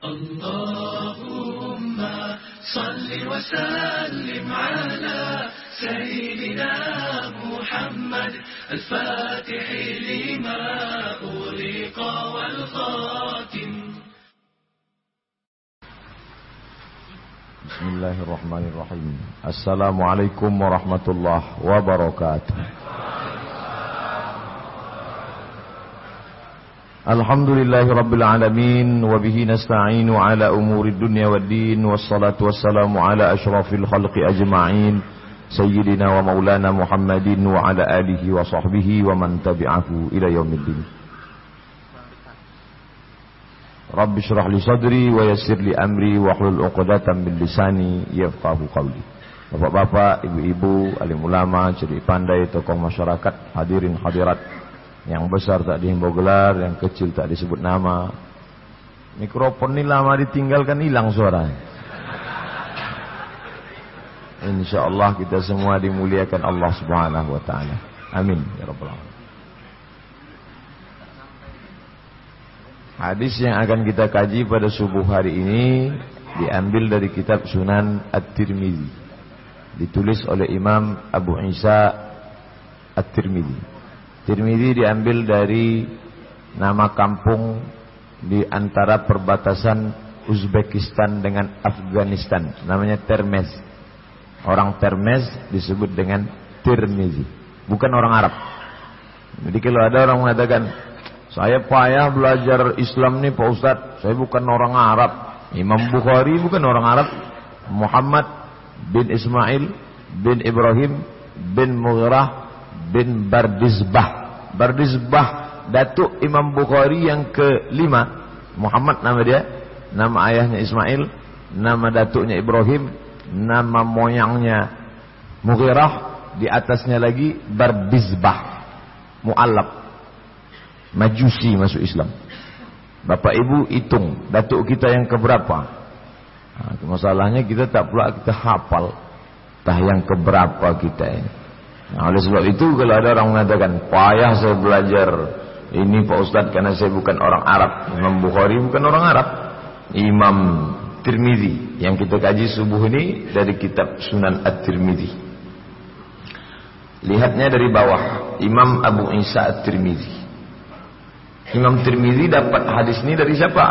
اللهم صل وسلم على سيدنا محمد الفاتح لما أغلق والخاتم. بسم الله الرحمن الرحيم. السلام عليكم ورحمة الله وبركاته. الحمد لله رب العالمين وبه نستعين على أمور الدنيا والدين والصلاة والسلام على أشرف الخلق أجمعين سيدنا ومولانا محمد وعلى آله وصحبه ومن تبعه إلى يوم الدين. رب اشرح لي صدري ويسر لي أمري واحلل عقدة من لساني يفقه قولي. Bapak-bapak, ibu-ibu, alim ulama, ciri pandai, tokoh masyarakat, hadirin hadirat. Yang besar tak dihimbau gelar, yang kecil tak disebut nama. Mikrofon ini lama ditinggalkan hilang suara. Insya Allah kita semua dimuliakan Allah Subhanahu Wa Taala. Amin ya rabbal alamin. Hadis yang akan kita kaji pada subuh hari ini diambil dari kitab Sunan At-Tirmizi. Ditulis oleh Imam Abu Isa At-Tirmizi. Tirmizi diambil dari nama kampung di antara perbatasan Uzbekistan dengan Afghanistan. Namanya Termez. Orang Termez disebut dengan Tirmizi. Bukan orang Arab. Jadi kalau ada orang mengatakan saya payah belajar Islam nih Pak Ustadz. Saya bukan orang Arab. Imam Bukhari bukan orang Arab. Muhammad bin Ismail bin Ibrahim bin Mughirah bin Bardizbah. Bardizbah Datuk Imam Bukhari yang kelima. Muhammad nama dia. Nama ayahnya Ismail. Nama datuknya Ibrahim. Nama moyangnya Mughirah. Di atasnya lagi Bardizbah. Mu'allab. Majusi masuk Islam. Bapak Ibu hitung datuk kita yang keberapa. Nah, masalahnya kita tak pula kita hafal tah yang keberapa kita ini. Nah, oleh sebab itu kalau ada orang mengatakan payah saya belajar ini Pak Ustadz karena saya bukan orang Arab. Imam Bukhari bukan orang Arab. Imam Tirmizi yang kita kaji subuh ini dari kitab Sunan At-Tirmizi. Lihatnya dari bawah Imam Abu Isa At-Tirmizi. Imam Tirmizi dapat hadis ini dari siapa?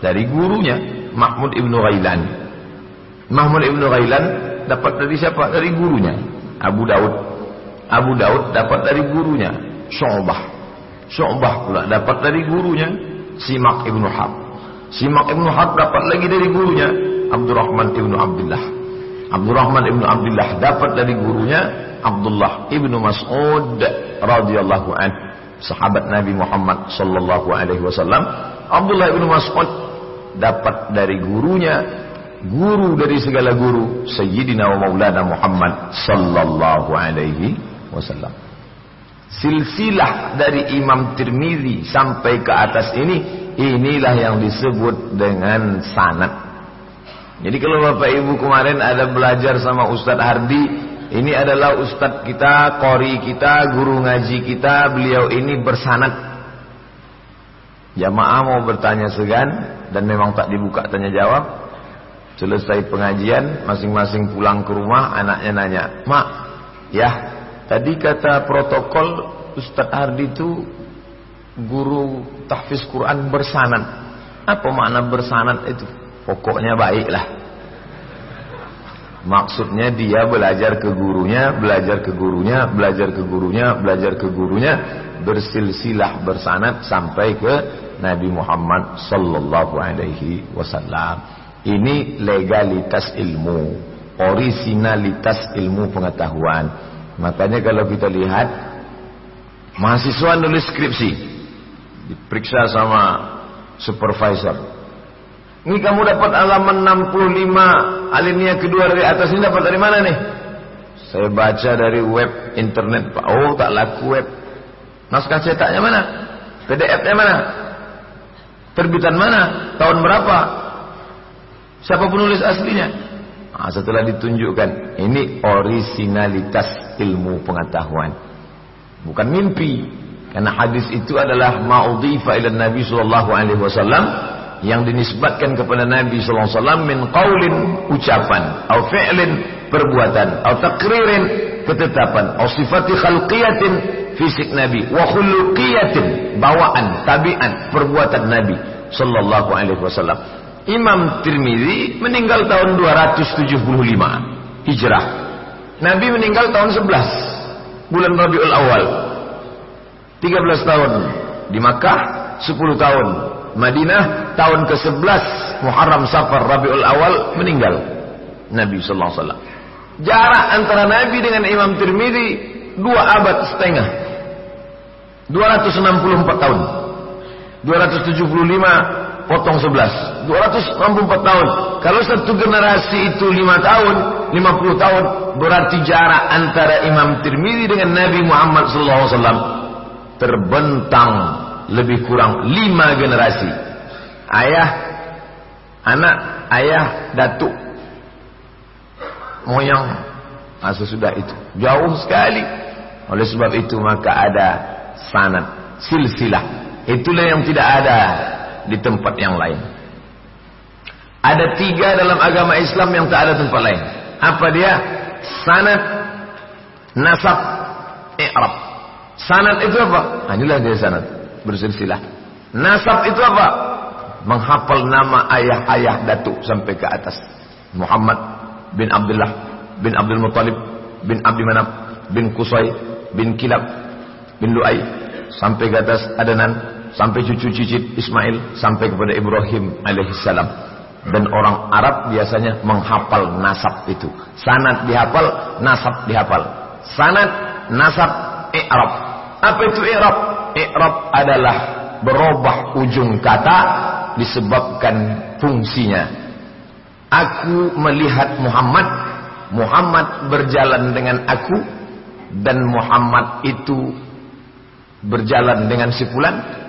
Dari gurunya Mahmud Ibnu Ghailan. Mahmud Ibnu Ghailan dapat dari siapa? Dari gurunya Abu Daud. Abu Daud dapat dari gurunya Syu'bah. Syu'bah pula dapat dari gurunya Simak Ibnu Hab. Simak Ibnu Hab dapat lagi dari gurunya Abdurrahman Ibnu Abdullah. Abdurrahman Ibnu Abdullah dapat dari gurunya Abdullah Ibnu Mas'ud radhiyallahu anhu sahabat Nabi Muhammad sallallahu alaihi wasallam Abdullah bin Mas'ud dapat dari gurunya guru dari segala guru Sayyidina wa Maulana Muhammad sallallahu alaihi wasallam silsilah dari Imam Tirmizi sampai ke atas ini inilah yang disebut dengan sanad jadi kalau Bapak Ibu kemarin ada belajar sama Ustadz Hardi ini adalah ustadz kita, kori kita, guru ngaji kita. Beliau ini bersanat. Jamaah mau bertanya segan dan memang tak dibuka tanya jawab. Selesai pengajian, masing-masing pulang ke rumah, anaknya nanya, "Mak, ya, tadi kata protokol Ustadz Hardi itu guru tahfiz Quran bersanat. Apa makna bersanat itu? Pokoknya baiklah." Maksudnya dia belajar ke gurunya, belajar ke gurunya, belajar ke gurunya, belajar ke gurunya, bersilsilah bersanad sampai ke Nabi Muhammad sallallahu alaihi wasallam. Ini legalitas ilmu, originalitas ilmu pengetahuan. Makanya kalau kita lihat mahasiswa nulis skripsi diperiksa sama supervisor ini kamu dapat halaman 65 alinea kedua dari atas ini dapat dari mana nih? Saya baca dari web internet Pak. Oh tak laku web. Naskah cetaknya mana? PDF-nya mana? Terbitan mana? Tahun berapa? Siapa penulis aslinya? Nah, setelah ditunjukkan ini originalitas ilmu pengetahuan. Bukan mimpi. Karena hadis itu adalah ma'udhifa ila Nabi sallallahu alaihi wasallam yang dinisbatkan kepada Nabi sallallahu alaihi wasallam min qaulin ucapan atau fi'lin perbuatan atau takririn ketetapan atau sifati khalqiyatin fisik Nabi wa khuluqiyatin bawaan tabiat perbuatan Nabi sallallahu alaihi wasallam Imam Tirmizi meninggal tahun 275 Hijrah Nabi meninggal tahun 11 bulan Rabiul Awal 13 tahun di Makkah 10 tahun Madinah tahun ke-11 Muharram Safar Rabiul Awal meninggal Nabi sallallahu alaihi wasallam. Jarak antara Nabi dengan Imam Tirmizi dua abad setengah. 264 tahun. 275 potong 11. 264 tahun. Kalau satu generasi itu 5 tahun, 50 tahun, berarti jarak antara Imam Tirmizi dengan Nabi Muhammad wasallam terbentang lebih kurang lima generasi. Ayah, anak, ayah, datuk, moyang, nah, sesudah itu. Jauh sekali. Oleh sebab itu maka ada sanad, silsilah. Itulah yang tidak ada di tempat yang lain. Ada tiga dalam agama Islam yang tak ada tempat lain. Apa dia? Sanad, nasab, i'rab. Sanad itu apa? Nah, inilah dia sanad bersilsilah. Nasab itu apa? Menghafal nama ayah-ayah datuk sampai ke atas. Muhammad bin Abdullah bin Abdul Muttalib bin Abdi Manaf bin Qusay bin Kilab bin Lu'ay sampai ke atas Adanan sampai cucu cicit Ismail sampai kepada Ibrahim alaihissalam. Dan orang Arab biasanya menghafal nasab itu. Sanad dihafal nasab dihafal. Sanad nasab i'rab. Apa itu i'rab? I'rab adalah berubah ujung kata disebabkan fungsinya. Aku melihat Muhammad, Muhammad berjalan dengan aku dan Muhammad itu berjalan dengan si fulan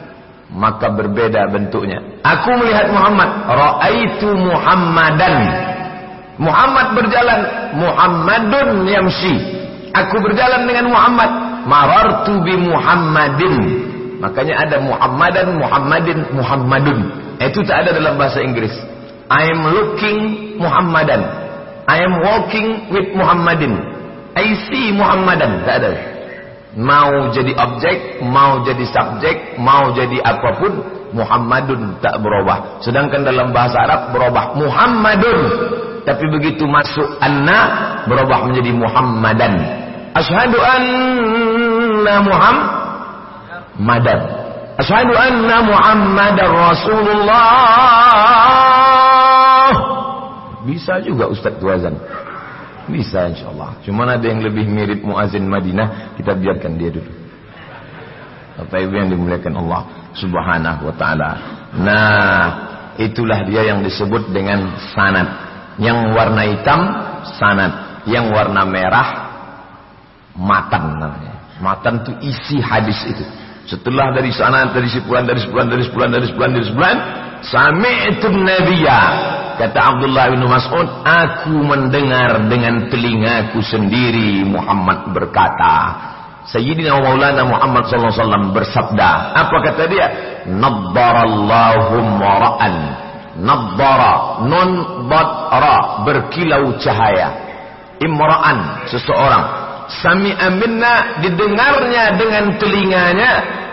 maka berbeda bentuknya. Aku melihat Muhammad, raaitu Muhammadan. Muhammad berjalan, Muhammadun yamshi. Aku berjalan dengan Muhammad, marartu bi Muhammadin. Makanya ada Muhammadan, Muhammadin, Muhammadun. Itu tak ada dalam bahasa Inggris. I am looking Muhammadan. I am walking with Muhammadin. I see Muhammadan. Tak ada. Mau jadi objek, mau jadi subjek, mau jadi apa pun, Muhammadun tak berubah. Sedangkan dalam bahasa Arab berubah Muhammadun. Tapi begitu masuk anna berubah menjadi Muhammadan. Ashhadu anna Muhammadan. Ashhadu anna Muhammadar Rasulullah. Bisa juga Ustaz Tuazan. Bisa insyaallah. Cuma ada yang lebih mirip muazin Madinah, kita biarkan dia dulu. Bapak Ibu yang dimuliakan Allah Subhanahu wa taala. Nah, itulah dia yang disebut dengan sanad. Yang warna hitam sanad, yang warna merah matan namanya. Matan itu isi hadis itu. Setelah dari sana, dari sebulan, dari sebulan, dari sebulan, dari sebulan, dari sebulan, sami'tu nabiyya. Kata Abdullah bin Mas'ud, aku mendengar dengan telingaku sendiri Muhammad berkata, Sayyidina Maulana Muhammad sallallahu alaihi wasallam bersabda, apa kata dia? Naddarallahu mara'an. Naddara nun bad ra berkilau cahaya. Imra'an seseorang sami'a minna didengarnya dengan telinganya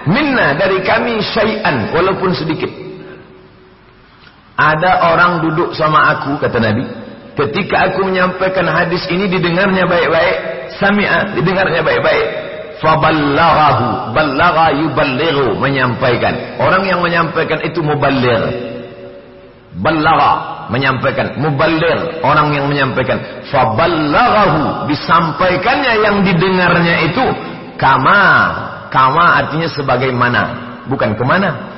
minna dari kami syai'an walaupun sedikit ada orang duduk sama aku kata Nabi. Ketika aku menyampaikan hadis ini didengarnya baik-baik. Sami'a didengarnya baik-baik. Faballaghahu ballagha yuballighu menyampaikan. Orang yang menyampaikan itu muballigh. Ballagha menyampaikan. Muballir orang yang menyampaikan. Faballaghahu disampaikannya yang didengarnya itu kama. Kama artinya sebagaimana bukan ke mana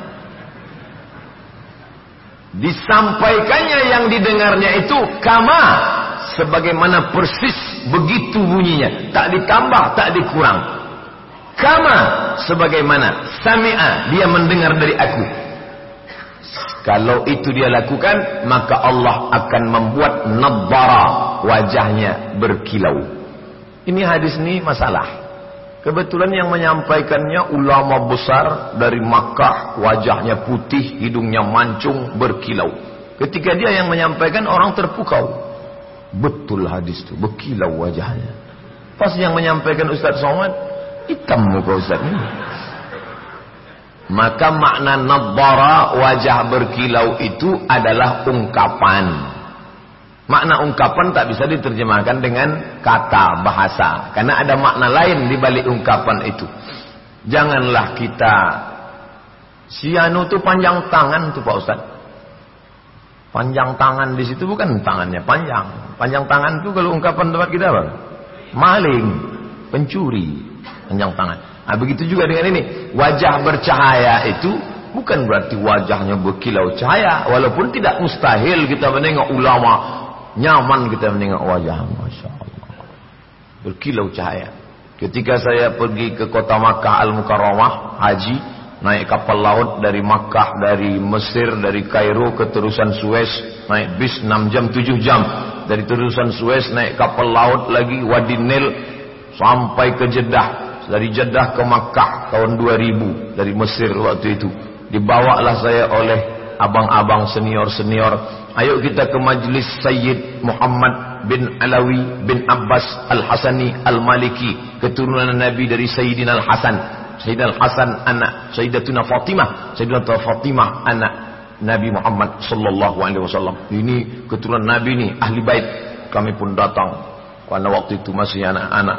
disampaikannya yang didengarnya itu kama sebagaimana persis begitu bunyinya tak ditambah tak dikurang kama sebagaimana sami'a dia mendengar dari aku kalau itu dia lakukan, maka Allah akan membuat nabara wajahnya berkilau. Ini hadis ini masalah. Kebetulan yang menyampaikannya ulama besar dari Makkah, wajahnya putih, hidungnya mancung, berkilau. Ketika dia yang menyampaikan orang terpukau. Betul hadis itu, berkilau wajahnya. Pas yang menyampaikan Ustaz Somad, hitam muka Ustaz ini. Maka makna nabara wajah berkilau itu adalah ungkapan. Makna ungkapan tak bisa diterjemahkan dengan kata bahasa. Karena ada makna lain di balik ungkapan itu. Janganlah kita si itu panjang tangan tuh Pak Ustaz. Panjang tangan di situ bukan tangannya panjang. Panjang tangan itu kalau ungkapan tempat kita apa? Maling, pencuri, panjang tangan. Nah, begitu juga dengan ini. Wajah bercahaya itu bukan berarti wajahnya berkilau cahaya. Walaupun tidak mustahil kita menengok ulama Nyaman kita menengok wajah. Masya Allah. Berkilau cahaya. Ketika saya pergi ke kota Makkah Al-Mukarramah, haji, naik kapal laut dari Makkah, dari Mesir, dari Kairo ke terusan Suez, naik bis 6 jam, 7 jam. Dari terusan Suez naik kapal laut lagi, Wadi Nil, sampai ke Jeddah. Dari Jeddah ke Makkah tahun 2000, dari Mesir waktu itu. Dibawalah saya oleh abang-abang senior-senior Ayo kita ke majlis Sayyid Muhammad bin Alawi bin Abbas Al-Hasani Al-Maliki. Keturunan Nabi dari Sayyidina Al-Hasan. Sayyidina Al-Hasan anak Sayyidatuna Fatimah. Sayyidatuna Fatimah anak Nabi Muhammad sallallahu alaihi wasallam. Ini keturunan Nabi ini ahli bait. Kami pun datang karena waktu itu masih anak-anak,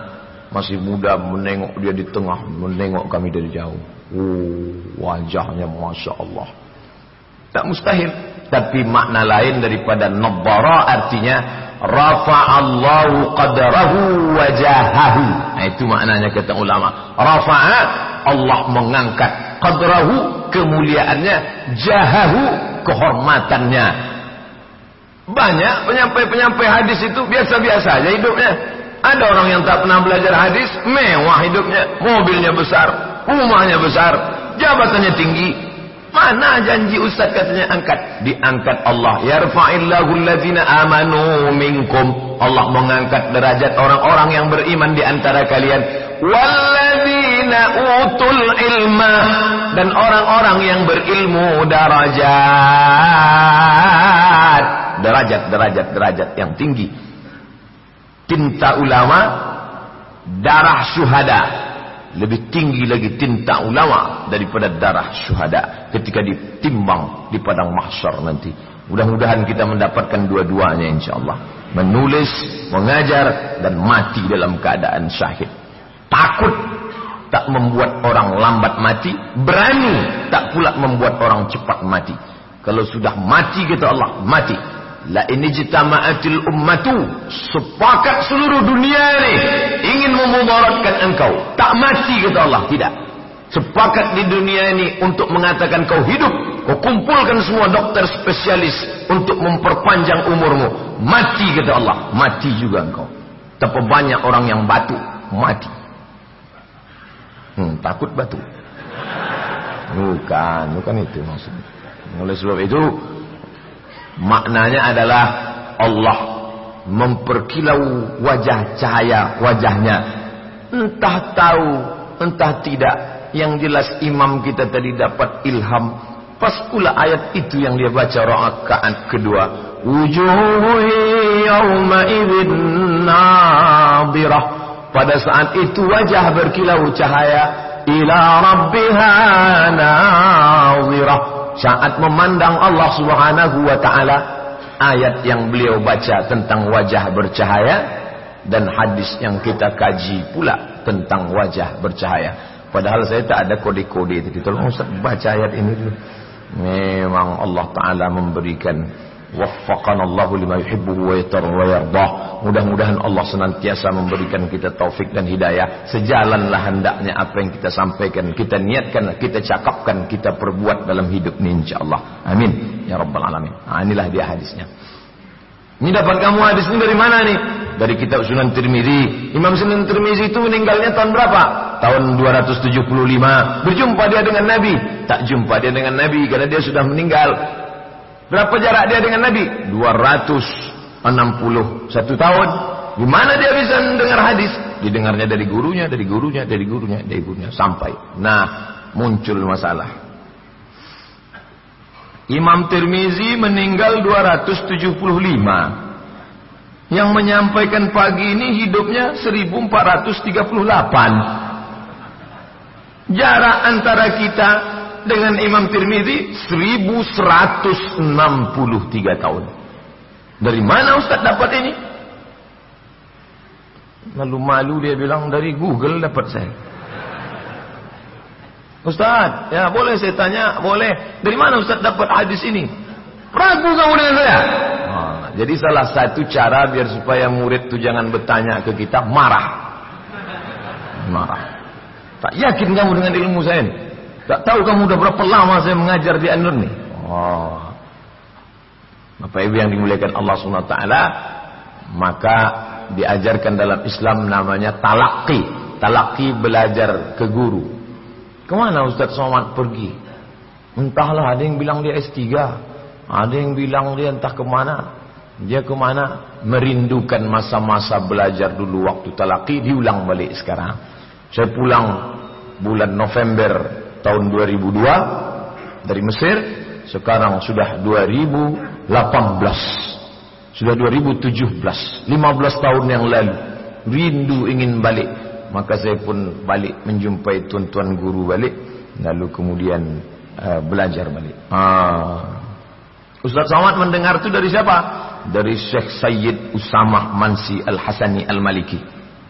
masih muda menengok dia di tengah, menengok kami dari jauh. Oh, wajahnya masya Allah. Tak mustahil. Tapi makna lain daripada nabbara artinya rafa'allahu qadarahu wajahahu. Nah, itu maknanya kata ulama. Rafa'a Allah mengangkat qadrahu kemuliaannya jahahu kehormatannya. Banyak penyampai-penyampai hadis itu biasa-biasa aja hidupnya. Ada orang yang tak pernah belajar hadis mewah hidupnya. Mobilnya besar rumahnya besar jabatannya tinggi Mana janji Ustaz katanya angkat? Diangkat Allah. Yarfa'illahu allazina amanu minkum. Allah mengangkat derajat orang-orang yang beriman di antara kalian. Walladzina utul ilma. Dan orang-orang yang berilmu darajat. Derajat, derajat, derajat yang tinggi. Tinta ulama. Darah syuhada lebih tinggi lagi tinta ulama daripada darah syuhada ketika ditimbang di padang mahsyar nanti. Mudah-mudahan kita mendapatkan dua-duanya insyaallah. Menulis, mengajar dan mati dalam keadaan syahid. Takut tak membuat orang lambat mati, berani tak pula membuat orang cepat mati. Kalau sudah mati kata Allah, mati. La ini jitama'atil ummatu sepakat seluruh dunia ini ingin memudaratkan engkau. Tak mati kata Allah, tidak. Sepakat di dunia ini untuk mengatakan kau hidup. Kau kumpulkan semua dokter spesialis untuk memperpanjang umurmu. Mati kata Allah, mati juga engkau. Tapi banyak orang yang batu, mati. Hmm, takut batu. Bukan, bukan itu maksudnya. Oleh sebab itu Maknanya adalah Allah memperkilau wajah cahaya wajahnya. Entah tahu, entah tidak. Yang jelas imam kita tadi dapat ilham. Pas pula ayat itu yang dia baca rakaat kedua. Wujuhu yawma idhin nabirah. Pada saat itu wajah berkilau cahaya. Ila rabbiha nazirah saat memandang Allah Subhanahu wa taala ayat yang beliau baca tentang wajah bercahaya dan hadis yang kita kaji pula tentang wajah bercahaya. Padahal saya tak ada kode-kode itu. Tolong Ustaz baca ayat ini dulu. Memang Allah taala memberikan waffaqana Allah lima yuhibbu wa yardah. Mudah-mudahan Allah senantiasa memberikan kita taufik dan hidayah. Sejalanlah hendaknya apa yang kita sampaikan, kita niatkan, kita cakapkan, kita perbuat dalam hidup ini insyaallah. Amin ya rabbal alamin. Nah, inilah dia hadisnya. Ini dapat kamu hadis ini dari mana nih? Dari kitab Sunan Tirmizi. Imam Sunan Tirmizi itu meninggalnya tahun berapa? Tahun 275. Berjumpa dia dengan Nabi? Tak jumpa dia dengan Nabi karena dia sudah meninggal. Berapa jarak dia dengan Nabi? 261 tahun. Gimana dia bisa mendengar hadis? Didengarnya dari gurunya, dari gurunya, dari gurunya, dari gurunya sampai. Nah, muncul masalah. Imam Tirmizi meninggal 275. Yang menyampaikan pagi ini hidupnya 1438. Jarak antara kita dengan Imam Tirmizi 1163 tahun. Dari mana Ustaz dapat ini? Lalu malu dia bilang dari Google dapat saya. Ustaz, ya boleh saya tanya, boleh. Dari mana Ustaz dapat hadis ini? Ragu kamu dengan saya? Nah, jadi salah satu cara biar supaya murid itu jangan bertanya ke kita, marah. Marah. Tak yakin kamu dengan ilmu saya ini? Tak tahu kamu udah berapa lama saya mengajar di Anur nih? Oh. Bapak Ibu yang dimuliakan Allah SWT, maka diajarkan dalam Islam namanya talaki. Talaki belajar ke guru. Ke mana Ustaz Somad pergi? Entahlah ada yang bilang dia S3. Ada yang bilang dia entah ke mana. Dia ke mana? Merindukan masa-masa belajar dulu waktu talaki. Diulang balik sekarang. Saya pulang bulan November tahun 2002 dari Mesir. Sekarang sudah 2018. Sudah 2017. 15 tahun yang lalu. Rindu ingin balik maka saya pun balik menjumpai tuan-tuan guru balik lalu kemudian uh, belajar balik ah. Ustaz Samad mendengar itu dari siapa? dari Syekh Sayyid Usamah Mansi Al-Hasani Al-Maliki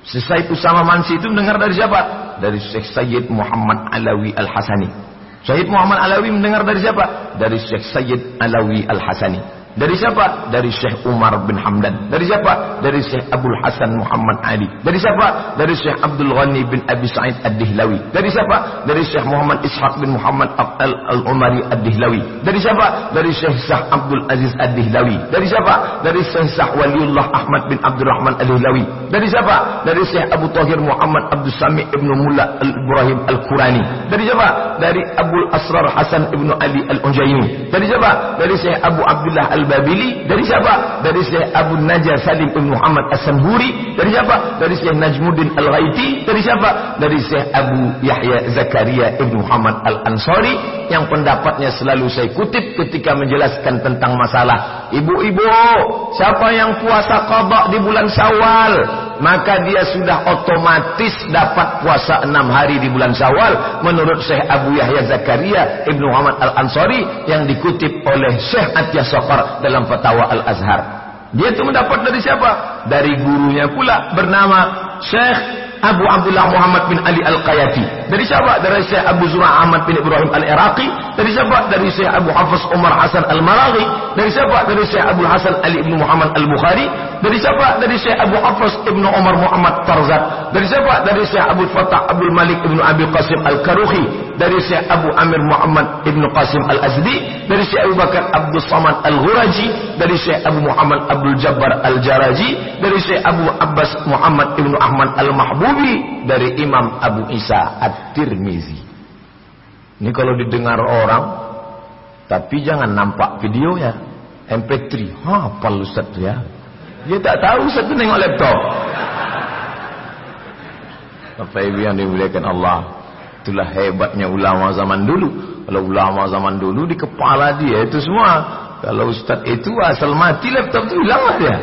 Syekh Usamah Mansi itu mendengar dari siapa? dari Syekh Sayyid Muhammad Alawi Al-Hasani Syekh Muhammad Alawi mendengar dari siapa? dari Syekh Sayyid Alawi Al-Hasani dari siapa? Dari Syekh Umar bin Hamdan. Dari siapa? Dari Syekh Abdul Hasan Muhammad Ali. Dari siapa? Dari Syekh Abdul Ghani bin Abi Sa'id Ad-Dihlawi. Dari siapa? Dari Syekh Muhammad Ishaq bin Muhammad Al-Umari Ad-Dihlawi. Dari siapa? Dari Syekh Sah Abdul Aziz Ad-Dihlawi. Dari siapa? Dari Syekh Sah Waliullah Ahmad bin Abdul Rahman Ad-Dihlawi. Dari siapa? Dari Syekh Abu Tahir Muhammad Abdul Sami ibnu Mulla Al-Ibrahim Al-Qurani. Dari siapa? Dari Abu Asrar Hasan ibnu Ali Al-Unjaymi. Dari siapa? Dari Syekh Abu Abdullah Al Al-Babili dari siapa? Dari Syekh Abu Najjar Salim bin Muhammad As-Sanhuri dari siapa? Dari Syekh Najmuddin Al-Ghaiti dari siapa? Dari Syekh Abu Yahya Zakaria Ibn Muhammad Al-Ansari yang pendapatnya selalu saya kutip ketika menjelaskan tentang masalah ibu-ibu siapa yang puasa qada di bulan Syawal maka dia sudah otomatis dapat puasa enam hari di bulan Syawal menurut Syekh Abu Yahya Zakaria Ibnu Muhammad Al-Ansari yang dikutip oleh Syekh Atiyah Sokar dalam Fatwa Al-Azhar. Dia itu mendapat dari siapa? Dari gurunya pula bernama Syekh Abu Abdullah Muhammad bin Ali Al-Qayati. Dari siapa? Dari Syekh Abu Zura Ahmad bin Ibrahim Al-Iraqi. Dari siapa? Dari Syekh Abu Hafiz Umar Hasan Al-Maraghi. Dari siapa? Dari Syekh Abu Hasan Ali bin Muhammad Al-Bukhari. Dari siapa? Dari Syekh Abu Hafiz Ibn Umar Muhammad Tarzat. Dari siapa? Dari Syekh Abu Fatah Abdul Malik Ibn Abi Qasim Al-Karuhi. Dari Syekh Abu Amir Muhammad Ibn Qasim Al-Azdi. Dari Syekh Abu Bakar Abdul Samad Al-Ghuraji. Dari Syekh Abu Muhammad Abdul Jabbar Al-Jaraji. Dari Syekh Abu Abbas Muhammad Ibn Ahmad Al-Mahbub Mahbubi dari Imam Abu Isa At-Tirmizi. Ini kalau didengar orang, tapi jangan nampak videonya. MP3, apa Ustaz ya? Dia tak tahu Ustaz itu nengok laptop. Bapak Ibu yang dimuliakan Allah. Itulah hebatnya ulama zaman dulu. Kalau ulama zaman dulu di kepala dia itu semua. Kalau Ustaz itu asal mati laptop itu hilang lah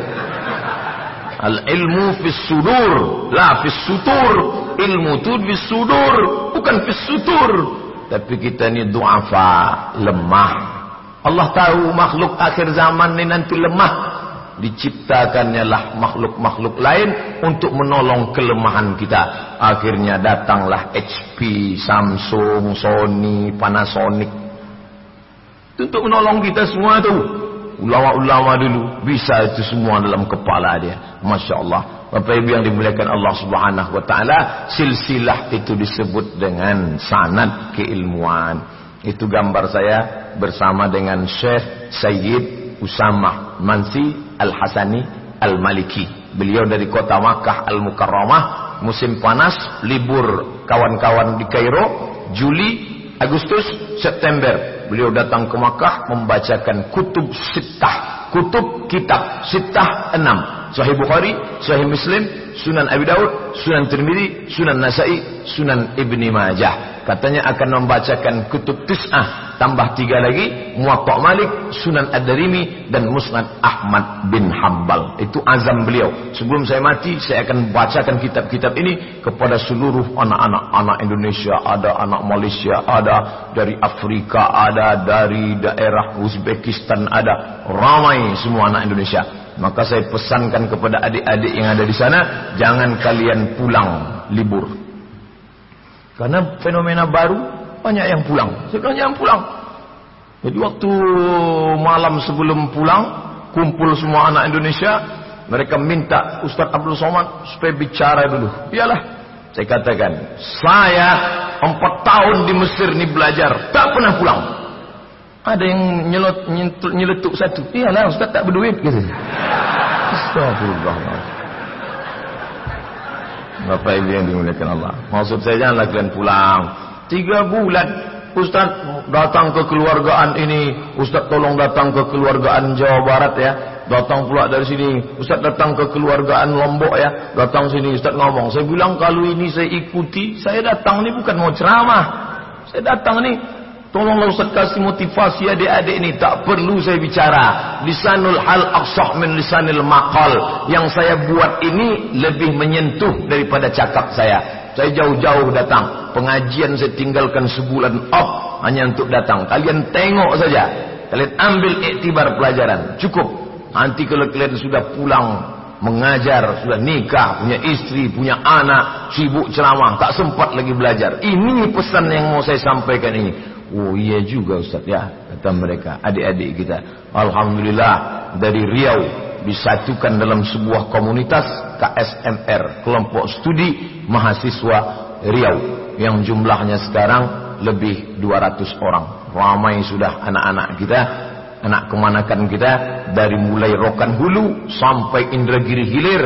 dia. Al-ilmu fis sudur, la fis sutur. Ilmu itu fis sudur, bukan fis sutur. Tapi kita ini duafa, lemah. Allah tahu makhluk akhir zaman ini nanti lemah. Diciptakannya lah makhluk-makhluk lain untuk menolong kelemahan kita. Akhirnya datanglah HP, Samsung, Sony, Panasonic. Untuk menolong kita semua itu ulama-ulama dulu bisa itu semua dalam kepala dia. Masya Allah. Bapak Ibu yang dimuliakan Allah Subhanahu Wa Taala silsilah itu disebut dengan sanad keilmuan. Itu gambar saya bersama dengan Syekh Sayyid Usamah Mansi Al-Hasani Al-Maliki. Beliau dari kota Makkah Al-Mukarramah. Musim panas libur kawan-kawan di Kairo Juli Agustus September beliau datang ke Makkah membacakan kutub sittah kutub kitab sittah enam Sahih Bukhari, Sahih Muslim, Sunan Abi Daud, Sunan Tirmidzi, Sunan Nasai, Sunan Ibni Majah. Katanya akan membacakan kutub tis'ah. Tambah tiga lagi. Muwatta' Malik, Sunan Ad-Darimi, dan Musnad Ahmad bin Hambal. Itu azam beliau. Sebelum saya mati, saya akan bacakan kitab-kitab ini kepada seluruh anak-anak anak Indonesia. Ada anak Malaysia, ada dari Afrika, ada dari daerah Uzbekistan, ada ramai semua anak Indonesia. Maka saya pesankan kepada adik-adik yang ada di sana, jangan kalian pulang libur. Karena fenomena baru banyak yang pulang. Sebenarnya yang pulang. Jadi waktu malam sebelum pulang, kumpul semua anak Indonesia, mereka minta Ustaz Abdul Somad supaya bicara dulu. Iyalah, saya katakan, saya empat tahun di Mesir ini belajar, tak pernah pulang. Ada yang nyelot, nyeletuk satu. Iyalah, Ustaz tak berduit. Gitu. Astagfirullah. Bapak Ibu yang dimuliakan Allah. Maksud saya janganlah kalian pulang. Tiga bulan Ustaz datang ke keluargaan ini, Ustaz tolong datang ke keluargaan Jawa Barat ya. Datang pula dari sini, Ustaz datang ke keluargaan Lombok ya. Datang sini Ustaz ngomong. Saya bilang kalau ini saya ikuti, saya datang ini bukan mau ceramah. Saya datang ini Tolonglah Ustaz kasih motivasi adik-adik ini. Tak perlu saya bicara. Lisanul hal aqsah min lisanil maqal. Yang saya buat ini lebih menyentuh daripada cakap saya. Saya jauh-jauh datang. Pengajian saya tinggalkan sebulan off. Hanya untuk datang. Kalian tengok saja. Kalian ambil iktibar pelajaran. Cukup. Nanti kalau kalian sudah pulang mengajar, sudah nikah, punya istri, punya anak, sibuk ceramah, tak sempat lagi belajar. Ini pesan yang mau saya sampaikan ini. Oh iya juga Ustaz ya kata mereka adik-adik kita. Alhamdulillah dari Riau disatukan dalam sebuah komunitas KSMR kelompok studi mahasiswa Riau yang jumlahnya sekarang lebih 200 orang. Ramai sudah anak-anak kita, anak kemanakan kita dari mulai Rokan Hulu sampai Indragiri Hilir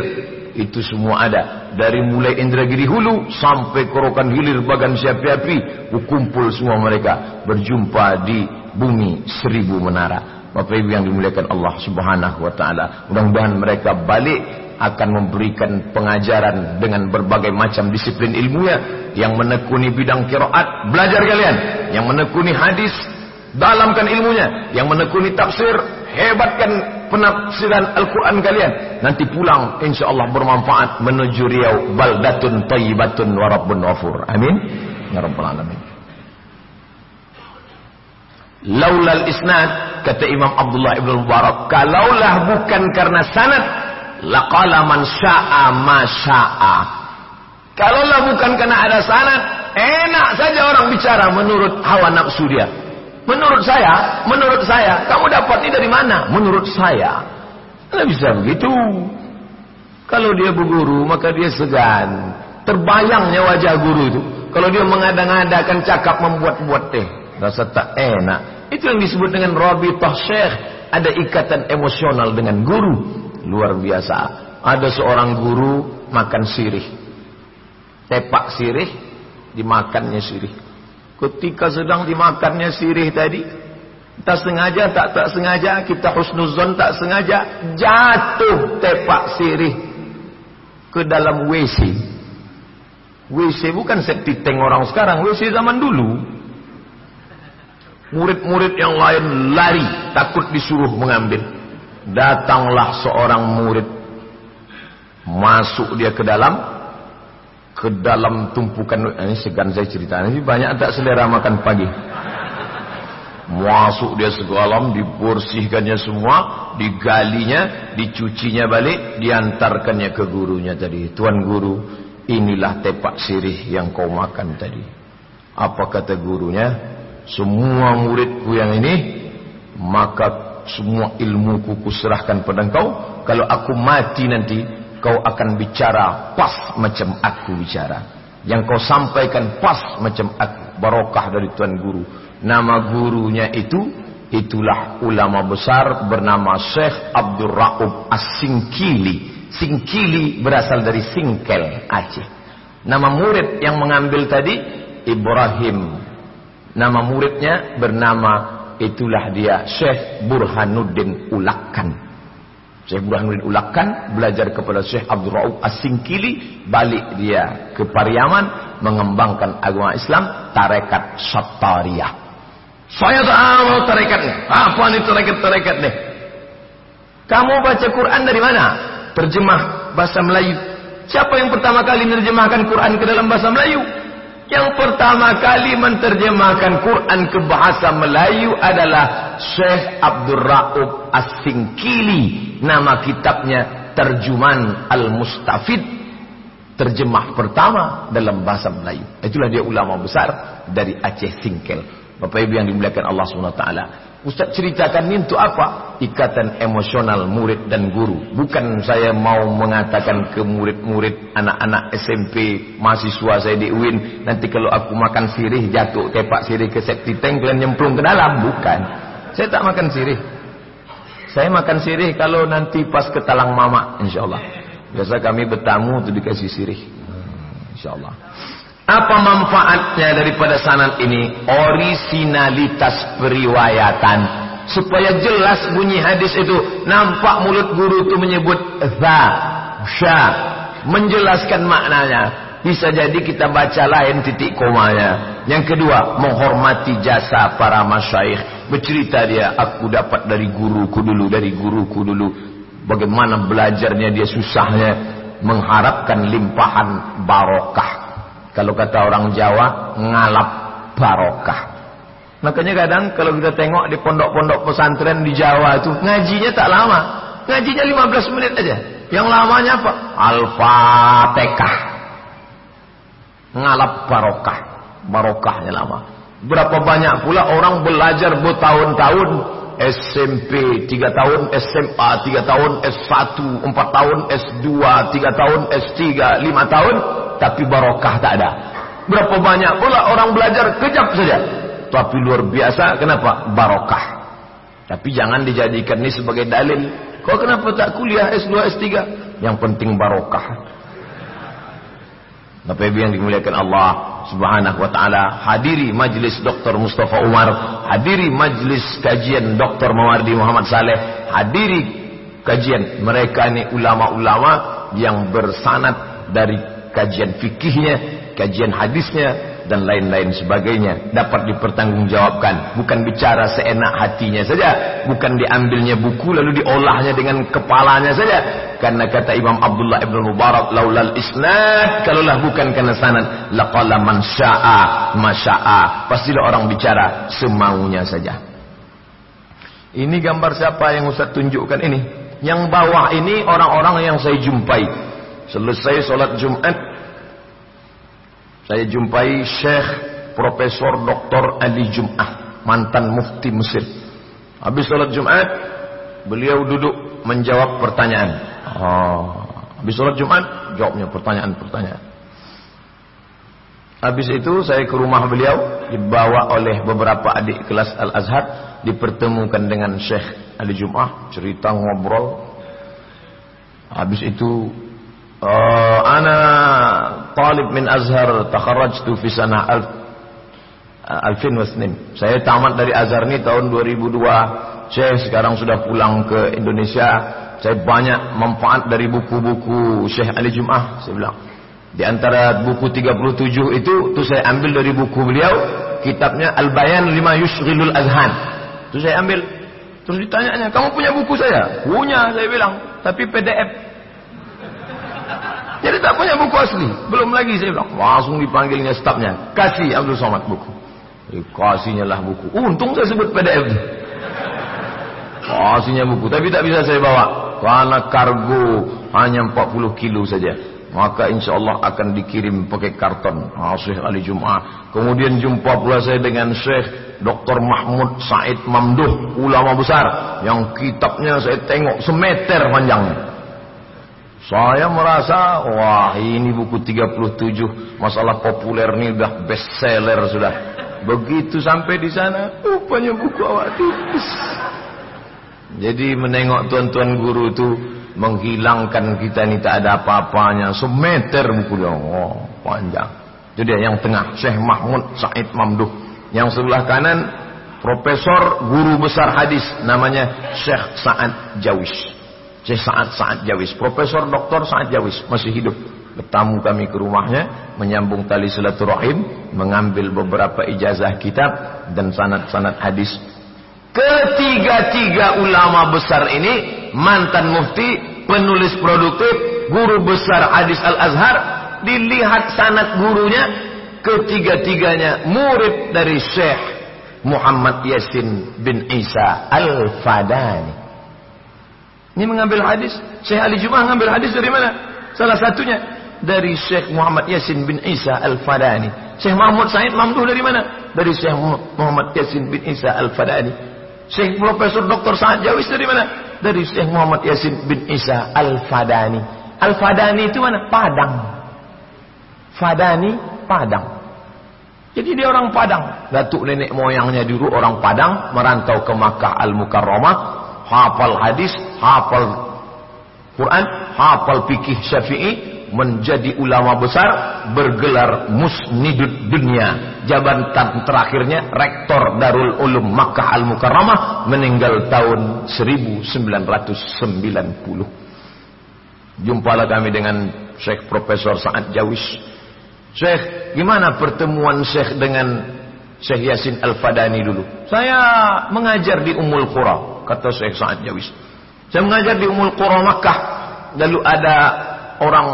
itu semua ada. Dari mulai Indragiri Hulu sampai Korokan Hilir Bagan Siapi-api berkumpul semua mereka. Berjumpa di bumi seribu menara. Bapak Ibu yang dimuliakan Allah Subhanahu wa taala mudah-mudahan mereka balik akan memberikan pengajaran dengan berbagai macam disiplin ilmunya. Yang menekuni bidang kiraat belajar kalian. Yang menekuni hadis dalamkan ilmunya yang menekuni tafsir hebatkan penafsiran Al-Quran kalian. Nanti pulang insyaAllah bermanfaat menuju Riau. Baldatun tayyibatun warabbun wafur. Amin. Ya Rabbal Alamin. Laulal isnad kata Imam Abdullah ibn Mubarak kalaulah bukan karena sanad laqala man syaa ma syaa kalaulah bukan karena ada sanad enak saja orang bicara menurut hawa nafsu dia Menurut saya, menurut saya, kamu dapat ini dari mana? Menurut saya. Tidak bisa begitu. Kalau dia berguru, maka dia segan. Terbayangnya wajah guru itu. Kalau dia mengada-ngadakan cakap membuat-buat teh. Rasa tak enak. Itu yang disebut dengan Rabitah Syekh. Ada ikatan emosional dengan guru. Luar biasa. Ada seorang guru makan sirih. Tepak sirih, dimakannya sirih. Ketika sedang dimakannya sirih tadi, tak sengaja, tak tak sengaja, kita husnuzon tak sengaja, jatuh tepak sirih ke dalam WC. WC bukan septic tank orang sekarang, WC zaman dulu. Murid-murid yang lain lari, takut disuruh mengambil. Datanglah seorang murid. Masuk dia ke dalam, ke dalam tumpukan ini segan saya cerita ini banyak tak selera makan pagi? Masuk dia segalam dibersihkannya semua digalinya dicucinya balik diantarkannya ke gurunya tadi. Tuan guru inilah tepak sirih yang kau makan tadi. Apa kata gurunya? Semua muridku yang ini maka semua ilmuku kuserahkan pada engkau. Kalau aku mati nanti kau akan bicara pas macam aku bicara. Yang kau sampaikan pas macam aku. Barokah dari Tuan Guru. Nama gurunya itu, itulah ulama besar bernama Syekh Abdul Ra'ub As-Singkili. Singkili berasal dari Singkel, Aceh. Nama murid yang mengambil tadi, Ibrahim. Nama muridnya bernama, itulah dia Syekh Burhanuddin Ulakan. Syekh Burhanuddin Ulakan belajar kepada Syekh Abdul Rauf As-Singkili, balik dia ke Pariaman mengembangkan agama Islam, tarekat Sattariyah. Saya tahu tarekat ni. Apa ni tarekat-tarekat ni? Kamu baca Quran dari mana? Terjemah bahasa Melayu. Siapa yang pertama kali menerjemahkan Quran ke dalam bahasa Melayu? Yang pertama kali menerjemahkan Quran ke bahasa Melayu adalah Syekh Abdul Raub As-Singkili. Nama kitabnya Terjuman Al-Mustafid. Terjemah pertama dalam bahasa Melayu. Itulah dia ulama besar dari Aceh Singkel. Bapak Ibu yang dimuliakan Allah SWT. Ustaz ceritakan ini untuk apa? Ikatan emosional murid dan guru. Bukan saya mau mengatakan ke murid-murid anak-anak SMP, mahasiswa saya di UIN. Nanti kalau aku makan sirih, jatuh tepak sirih ke septic tank, kalian nyemplung ke dalam. Bukan. Saya tak makan sirih. Saya makan sirih kalau nanti pas ke talang mama, insyaAllah. Biasa kami bertamu itu dikasih sirih. Hmm, InsyaAllah. Apa manfaatnya daripada sanad ini? Originalitas periwayatan. Supaya jelas bunyi hadis itu. Nampak mulut guru itu menyebut za, sya. Menjelaskan maknanya. Bisa jadi kita baca lain titik komanya. Yang kedua, menghormati jasa para masyaikh. Bercerita dia, aku dapat dari guruku dulu, dari guruku dulu. Bagaimana belajarnya dia susahnya. Mengharapkan limpahan barokah kalau kata orang Jawa, ngalap barokah. Makanya kadang kalau kita tengok di pondok-pondok pesantren di Jawa itu, ngajinya tak lama. Ngajinya 15 menit aja. Yang lamanya apa? Al-Fatihah. Ngalap barokah. Barokahnya lama. Berapa banyak pula orang belajar bertahun-tahun SMP 3 tahun, SMA 3 tahun, S1 4 tahun, S2 3 tahun, S3 5 tahun tapi barokah tak ada. Berapa banyak pula orang belajar kejap saja. Tapi luar biasa, kenapa? Barokah. Tapi jangan dijadikan ini sebagai dalil. Kau kenapa tak kuliah S2, S3? Yang penting barokah. Ibu yang dimuliakan Allah Subhanahu wa taala, hadiri majlis Dr. Mustafa Umar, hadiri majlis kajian Dr. Mawardi Muhammad Saleh, hadiri kajian mereka ini ulama-ulama yang bersanad dari kajian fikihnya, kajian hadisnya dan lain-lain sebagainya. Dapat dipertanggungjawabkan. Bukan bicara seenak hatinya saja. Bukan diambilnya buku lalu diolahnya dengan kepalanya saja. Karena kata Imam Abdullah Ibn Mubarak laulal isnad. Kalaulah bukan karena sanad laqala man syaa. Masyaa pastilah orang bicara semaunya saja. Ini gambar siapa yang Ustaz tunjukkan ini? Yang bawah ini orang-orang yang saya jumpai. Selesai solat Jumat, saya jumpai Syekh Profesor Dr. Ali Jum'ah, mantan mufti Mesir. Habis solat Jumat, beliau duduk menjawab pertanyaan. Oh, habis solat Jumat, jawabnya pertanyaan-pertanyaan. Habis itu saya ke rumah beliau dibawa oleh beberapa adik kelas Al-Azhar dipertemukan dengan Syekh Ali Jum'ah cerita ngobrol. Habis itu Uh, ana talib min Azhar takharrajtu fi sana alf alfin wasnim. Saya tamat dari Azhar ni tahun 2002. Saya sekarang sudah pulang ke Indonesia. Saya banyak manfaat dari buku-buku Syekh Ali Jum'ah. Saya bilang. Di antara buku 37 itu, tu saya ambil dari buku beliau. Kitabnya Al-Bayan Lima Yushghilul Azhan. Tu saya ambil. Terus ditanya kamu punya buku saya? Punya, saya bilang. Tapi PDF. Jadi tak punya buku asli. Belum lagi saya bilang. Langsung dipanggilnya stafnya. Kasih Abdul Somad buku. Eh, kasihnya lah buku. Untung saya sebut PDF. Kasihnya buku. Tapi tak bisa saya bawa. Karena kargo hanya 40 kilo saja. Maka insya Allah akan dikirim pakai karton. Ah, Ali Jum'ah. Kemudian jumpa pula saya dengan Syekh Dr. Mahmud Said Mamduh. Ulama besar. Yang kitabnya saya tengok semeter panjangnya. Saya merasa, wah ini buku 37 masalah populer ini udah bestseller sudah. Begitu sampai di sana, rupanya buku awak tipis. Jadi menengok tuan-tuan guru itu menghilangkan kita ini tak ada apa-apanya. Semeter buku dia, oh panjang. Itu dia yang tengah, Syekh Mahmud Said Mamduh. Yang sebelah kanan, Profesor Guru Besar Hadis, namanya Syekh Sa'ad Jawish. Sa'ad Jawis, Profesor Doktor Sa'ad Jawis masih hidup. Bertamu kami ke rumahnya, menyambung tali silaturahim, mengambil beberapa ijazah kitab dan sanad-sanad hadis. Ketiga-tiga ulama besar ini mantan mufti, penulis produktif, guru besar hadis Al-Azhar, dilihat sanad gurunya, ketiga-tiganya murid dari Syekh Muhammad Yasin bin Isa Al-Fadani. Ini mengambil hadis. Syekh Ali Jum'ah mengambil hadis dari mana? Salah satunya dari Syekh Muhammad Yasin bin Isa Al-Fadani. Syekh Mahmud Said Mamduh dari mana? Dari Syekh Muhammad Yasin bin Isa Al-Fadani. Syekh Profesor Dr. Sa'ad Jawis dari mana? Dari Syekh Muhammad Yasin bin Isa Al-Fadani. Al-Fadani itu mana? Padang. Fadani, Padang. Jadi dia orang Padang. Datuk nenek moyangnya dulu orang Padang. Merantau ke Makkah Al-Mukarramah hafal hadis, hafal Quran, hafal fikih Syafi'i, menjadi ulama besar, bergelar musnidud dunia. Jabatan terakhirnya rektor Darul Ulum Makkah Al Mukarramah meninggal tahun 1990. Jumpalah kami dengan Syekh Profesor Sa'ad Jawis. Syekh, gimana pertemuan Syekh dengan Syekh Yasin Al-Fadani dulu? Saya mengajar di Umul Qura kata Syekh Sa'ad Jawis. Saya mengajar di Umul Qura Makkah. Lalu ada orang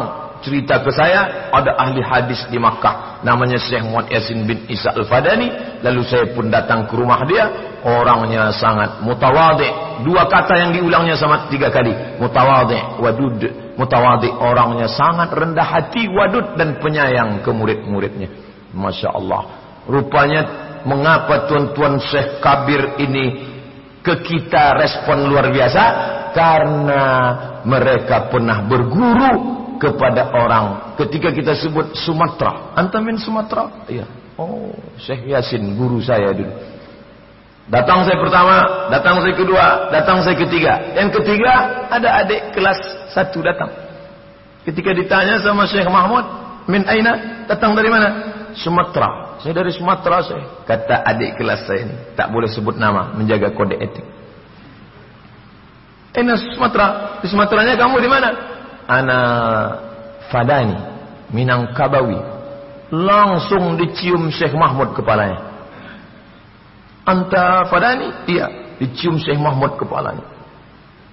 cerita ke saya, ada ahli hadis di Makkah. Namanya Syekh Muhammad Yasin bin Isa Al-Fadani. Lalu saya pun datang ke rumah dia. Orangnya sangat mutawadi. Dua kata yang diulangnya sama tiga kali. Mutawadi, wadud. Mutawadi orangnya sangat rendah hati, wadud dan penyayang ke murid-muridnya. Masya Allah. Rupanya mengapa tuan-tuan Syekh Kabir ini ke kita respon luar biasa karena mereka pernah berguru kepada orang. Ketika kita sebut Sumatera. Antamin Sumatera? Iya. Oh Syekh Yasin guru saya dulu. Datang saya pertama datang saya kedua datang saya ketiga. Yang ketiga ada adik kelas satu datang. Ketika ditanya sama Syekh Mahmud min aina? Datang dari mana? Sumatera saya dari Sumatera saya. Kata adik kelas saya ini. Tak boleh sebut nama. Menjaga kode etik. Ini Sumatera. Di Sumateranya kamu di mana? Ana Fadani. Minangkabawi. Langsung dicium Syekh Mahmud kepalanya. Anta Fadani? Iya. Dicium Syekh Mahmud kepalanya.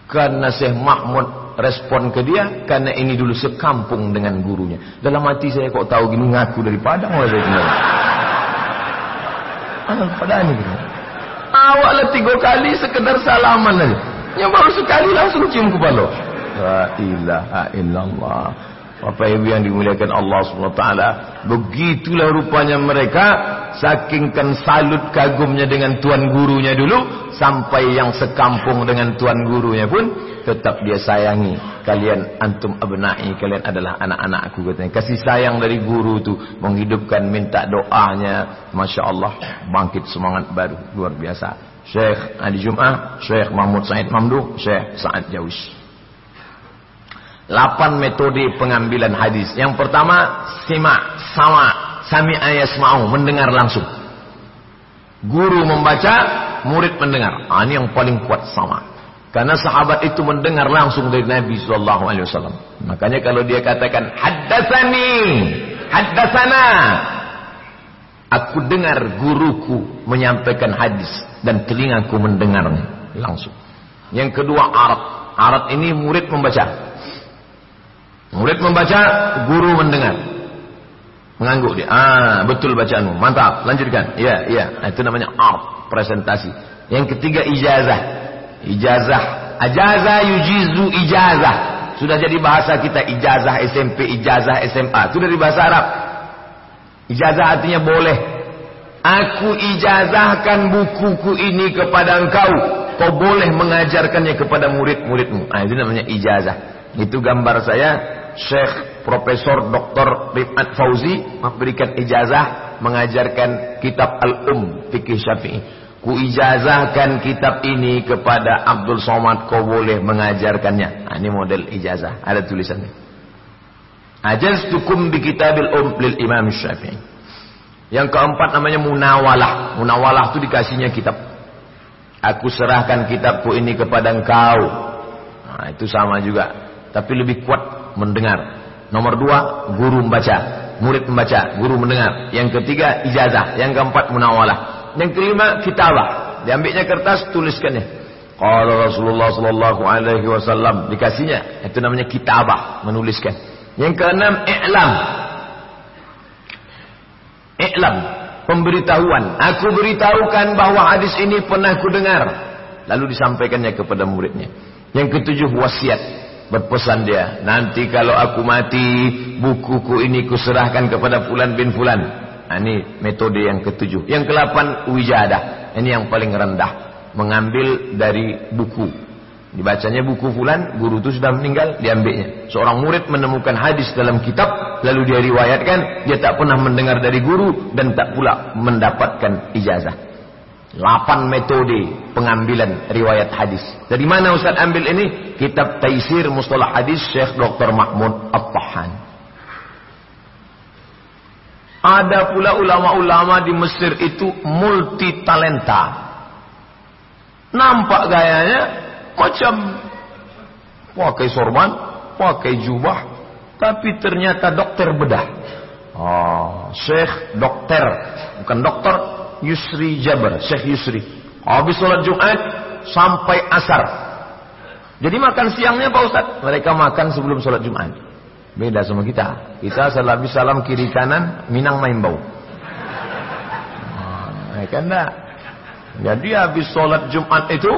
Karena Syekh Mahmud respon ke dia. Karena ini dulu sekampung dengan gurunya. Dalam hati saya kok tahu gini ngaku dari Padang. Saya Anak pada gitu. Awaklah tiga kali sekedar salaman aja. Yang baru sekali langsung cium kepala. La ilaha illallah. Bapak Ibu yang dimuliakan Allah SWT Begitulah rupanya mereka Sakingkan salut kagumnya dengan tuan gurunya dulu Sampai yang sekampung dengan tuan gurunya pun Tetap dia sayangi. Kalian antum abna'i Kalian adalah anak-anakku katanya. Kasih sayang dari guru itu Menghidupkan minta doanya. Masya Allah Bangkit semangat baru. Luar biasa. Syekh Adi Jum'ah Syekh Mahmud Said Mamdu Syekh Sa'ad Jawis 8 metode pengambilan hadis. Yang pertama, simak, sama, sami ayas mau, mendengar langsung. Guru membaca, murid mendengar. Ah, ini yang paling kuat sama. Karena sahabat itu mendengar langsung dari Nabi Sallallahu Alaihi Wasallam. Makanya kalau dia katakan haddatsani, haddatsana, aku dengar guruku menyampaikan hadis dan telingaku mendengarnya langsung. Yang kedua arat, arat ini murid membaca. Murid membaca, guru mendengar. Mengangguk dia. Ah, betul bacaanmu. Mantap. Lanjutkan. Iya, iya. Nah, itu namanya art, presentasi. Yang ketiga ijazah. Ijazah. Ajazah yujizu ijazah. Sudah jadi bahasa kita ijazah SMP, ijazah SMA. Itu dari bahasa Arab. Ijazah artinya boleh. Aku ijazahkan bukuku ini kepada engkau. Kau boleh mengajarkannya kepada murid-muridmu. Nah, itu namanya ijazah. Itu gambar saya Syekh Profesor Dr. Rifat Fauzi memberikan ijazah mengajarkan kitab Al-Um Fikih Syafi'i. Ku ijazahkan kitab ini kepada Abdul Somad kau boleh mengajarkannya. Nah, ini model ijazah, ada tulisannya. Ajaztukum bi kitabil um lil Imam Syafi'i. Yang keempat namanya munawalah. Munawalah itu dikasihnya kitab. Aku serahkan kitabku ini kepada engkau. Nah, itu sama juga. Tapi lebih kuat mendengar. Nomor dua, guru membaca. Murid membaca, guru mendengar. Yang ketiga, ijazah. Yang keempat, munawalah. Yang kelima, kitabah. Diambilnya kertas, tuliskannya. Kalau Rasulullah sallallahu alaihi wasallam dikasihnya, itu namanya kitabah, menuliskan. Yang keenam, i'lam. I'lam, pemberitahuan. Aku beritahukan bahwa hadis ini pernah ku dengar. Lalu disampaikannya kepada muridnya. Yang ketujuh, wasiat. Berpesan dia, nanti kalau aku mati, bukuku ini kuserahkan kepada fulan bin fulan. Nah, ini metode yang ketujuh. Yang kelapan, wijadah. Ini yang paling rendah mengambil dari buku. Dibacanya buku fulan, guru itu sudah meninggal, diambilnya. Seorang murid menemukan hadis dalam kitab, lalu dia riwayatkan, dia tak pernah mendengar dari guru, dan tak pula mendapatkan ijazah. 8 metode pengambilan riwayat hadis. Dari mana Ustaz ambil ini? Kitab Taisir Mustalah Hadis Syekh Dr. Mahmud At-Tahan. Ada pula ulama-ulama di Mesir itu multi talenta. Nampak gayanya macam pakai sorban, pakai jubah, tapi ternyata dokter bedah. Oh, Syekh dokter, bukan dokter Yusri Jabar, Syekh Yusri. Habis sholat Jumat sampai asar. Jadi makan siangnya Pak Ustaz? Mereka makan sebelum sholat Jumat. Beda sama kita. Kita salam salam kiri kanan, minang main bau. Nah, kan enggak. Jadi habis sholat Jumat itu,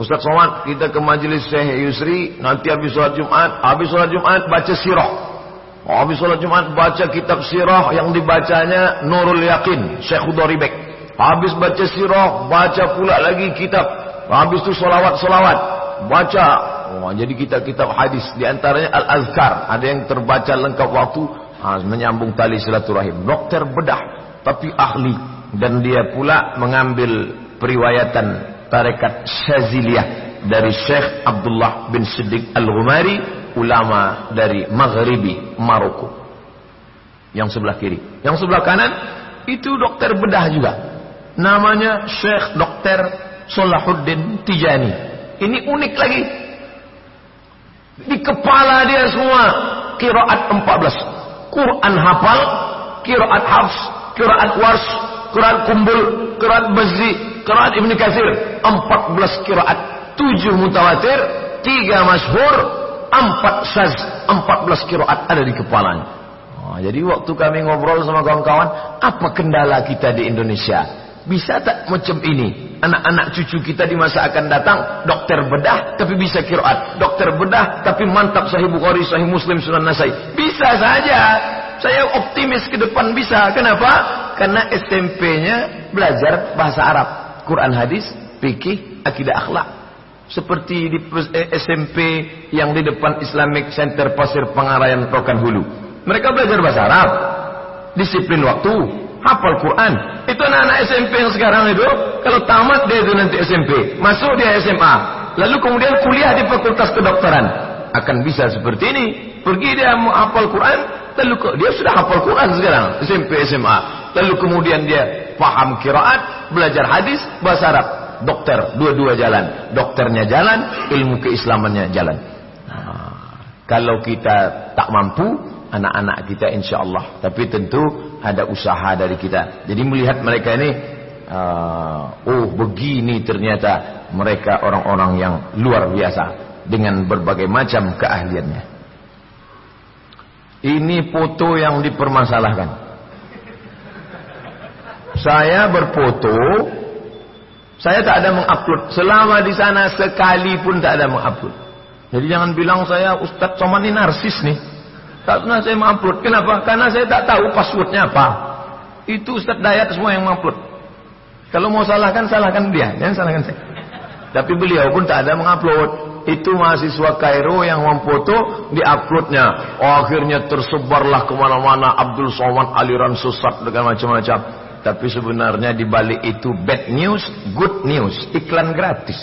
Ustaz Somad kita ke majlis Syekh Yusri, nanti habis sholat Jumat, habis sholat Jumat baca sirah. Habis sholat Jumat baca kitab sirah yang dibacanya Nurul Yakin, Syekh Udoribek. Habis baca sirah, baca pula lagi kitab. Habis itu solawat-solawat, baca. Oh, jadi kitab-kitab hadis, di antaranya Al-Azkar. Ada yang terbaca lengkap waktu, ha, menyambung tali silaturahim. Dokter bedah, tapi ahli. Dan dia pula mengambil periwayatan tarekat Syaziliyah dari Syekh Abdullah bin Siddiq Al-Ghumari ulama dari Maghribi Maroko yang sebelah kiri yang sebelah kanan itu dokter bedah juga namanya Syekh Dokter Solahuddin Tijani. Ini unik lagi. Di kepala dia semua kiraat 14 Quran hafal kiraat hafs kiraat wars kiraat kumbul kiraat bazi Kiraat Ibn Kathir 14 kiraat. 7 mutawatir 3 masyhur 4 syaz 14 kiraat ada di kepalanya. Oh, jadi waktu kami ngobrol sama kawan-kawan apa kendala kita di Indonesia bisa tak macam ini? Anak-anak cucu kita di masa akan datang dokter bedah tapi bisa kiraat dokter bedah tapi mantap sahih Bukhari sahih Muslim Sunan Nasai. Bisa saja. Saya optimis ke depan bisa. Kenapa? Karena SMP-nya belajar bahasa Arab. Quran hadis, fikih, akidah akhlak. Seperti di eh, SMP yang di depan Islamic Center Pasir Pengarayan Rokan Hulu. Mereka belajar bahasa Arab, disiplin waktu, hafal Quran. Itu anak-anak SMP yang sekarang itu, kalau tamat dia itu nanti SMP, masuk dia SMA, lalu kemudian kuliah di Fakultas Kedokteran. Akan bisa seperti ini. Pergi dia mau hafal Quran, lalu dia sudah hafal Quran sekarang, SMP, SMA. Lalu kemudian dia paham kiraat, belajar hadis, bahasa Arab. Dokter, dua-dua jalan. Dokternya jalan, ilmu keislamannya jalan. Nah, kalau kita tak mampu, anak-anak kita insya Allah. Tapi tentu ada usaha dari kita. Jadi melihat mereka ini, uh, oh begini ternyata mereka orang-orang yang luar biasa. Dengan berbagai macam keahliannya. Ini foto yang dipermasalahkan. Saya berfoto, saya tak ada mengupload. Selama di sana sekali pun tak ada mengupload. Jadi jangan bilang saya Ustadz Somad ini narsis nih. Tak pernah saya mengupload. Kenapa? Karena saya tak tahu passwordnya apa. Itu Ustadz Dayat semua yang mengupload. Kalau mau salahkan, salahkan dia. Jangan salahkan saya. Tapi beliau pun tak ada mengupload. Itu mahasiswa Kairo yang memfoto, diuploadnya. Oh, akhirnya tersebarlah ke mana-mana Abdul Somad aliran sesat dengan macam-macam. Tapi sebenarnya di balik itu bad news, good news, iklan gratis.